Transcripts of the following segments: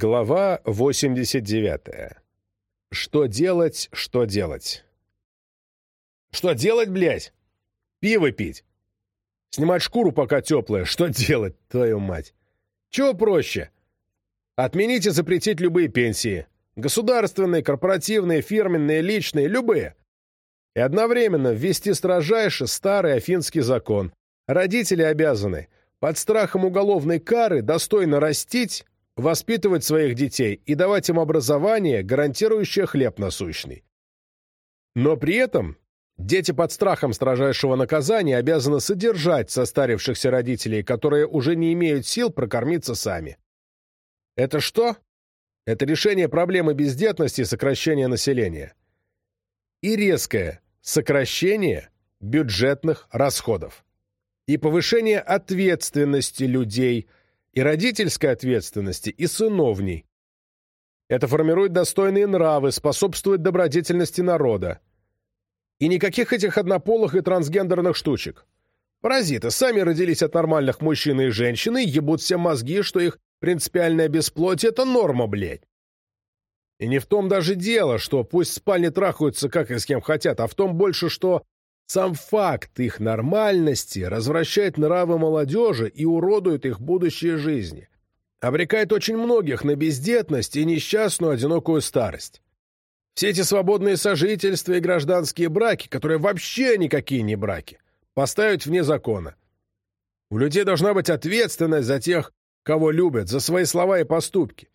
Глава 89. Что делать, что делать? Что делать, блядь? Пиво пить. Снимать шкуру, пока теплая. Что делать, твою мать? Чего проще? Отменить и запретить любые пенсии. Государственные, корпоративные, фирменные, личные, любые. И одновременно ввести строжайше старый афинский закон. Родители обязаны под страхом уголовной кары достойно растить, воспитывать своих детей и давать им образование, гарантирующее хлеб насущный. Но при этом дети под страхом строжайшего наказания обязаны содержать состарившихся родителей, которые уже не имеют сил прокормиться сами. Это что? Это решение проблемы бездетности и сокращения населения. И резкое сокращение бюджетных расходов. И повышение ответственности людей, и родительской ответственности, и сыновней. Это формирует достойные нравы, способствует добродетельности народа. И никаких этих однополых и трансгендерных штучек. Паразиты сами родились от нормальных мужчин и женщин и ебут все мозги, что их принципиальное бесплотие — это норма, блядь. И не в том даже дело, что пусть в спальне трахаются как и с кем хотят, а в том больше, что сам факт их нормальности развращает нравы молодежи и уродует их будущие жизни. Обрекает очень многих на бездетность и несчастную одинокую старость. Все эти свободные сожительства и гражданские браки, которые вообще никакие не браки, поставить вне закона. У людей должна быть ответственность за тех, кого любят, за свои слова и поступки.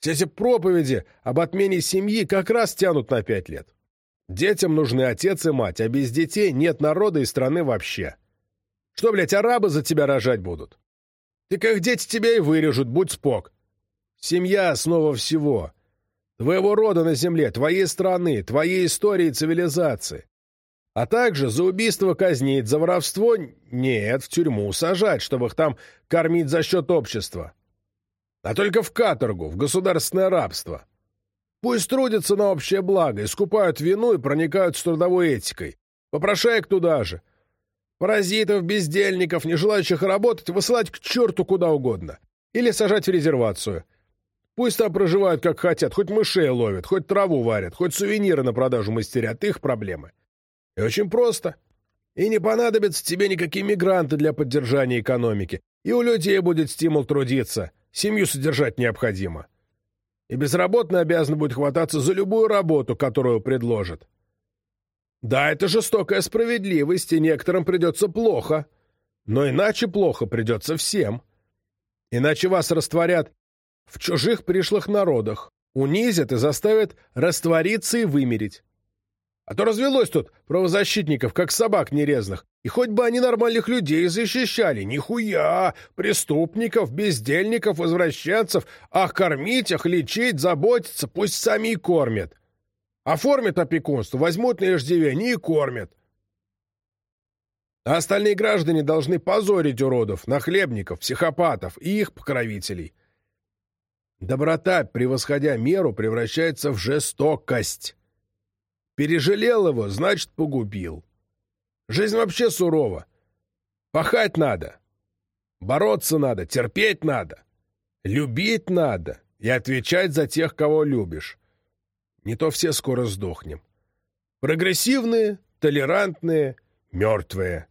Все эти проповеди об отмене семьи как раз тянут на пять лет. Детям нужны отец и мать, а без детей нет народа и страны вообще. Что, блядь, арабы за тебя рожать будут? Ты как дети тебя и вырежут, будь спок. Семья — основа всего. Твоего рода на земле, твоей страны, твоей истории и цивилизации. А также за убийство казнить, за воровство — нет, в тюрьму сажать, чтобы их там кормить за счет общества а только в каторгу, в государственное рабство. Пусть трудятся на общее благо, искупают вину и проникают с трудовой этикой. Попрошаек туда же. Паразитов, бездельников, не желающих работать, высылать к черту куда угодно. Или сажать в резервацию. Пусть там проживают как хотят, хоть мышей ловят, хоть траву варят, хоть сувениры на продажу мастерят, их проблемы. И очень просто. И не понадобятся тебе никакие мигранты для поддержания экономики. И у людей будет стимул трудиться. Семью содержать необходимо. И безработный обязан будет хвататься за любую работу, которую предложат. Да, это жестокая справедливость, и некоторым придется плохо. Но иначе плохо придется всем. Иначе вас растворят в чужих пришлых народах, унизят и заставят раствориться и вымереть. А то развелось тут правозащитников, как собак нерезных. И хоть бы они нормальных людей защищали. Нихуя! Преступников, бездельников, возвращенцев. Ах, кормить их, лечить, заботиться, пусть сами и кормят. Оформят опекунство, возьмут на иждивение и кормят. А остальные граждане должны позорить уродов, нахлебников, психопатов и их покровителей. Доброта, превосходя меру, превращается в жестокость. Пережалел его, значит, погубил. Жизнь вообще сурова. Пахать надо. Бороться надо, терпеть надо. Любить надо и отвечать за тех, кого любишь. Не то все скоро сдохнем. Прогрессивные, толерантные, мертвые.